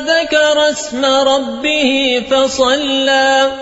وذكر اسم ربه فصلى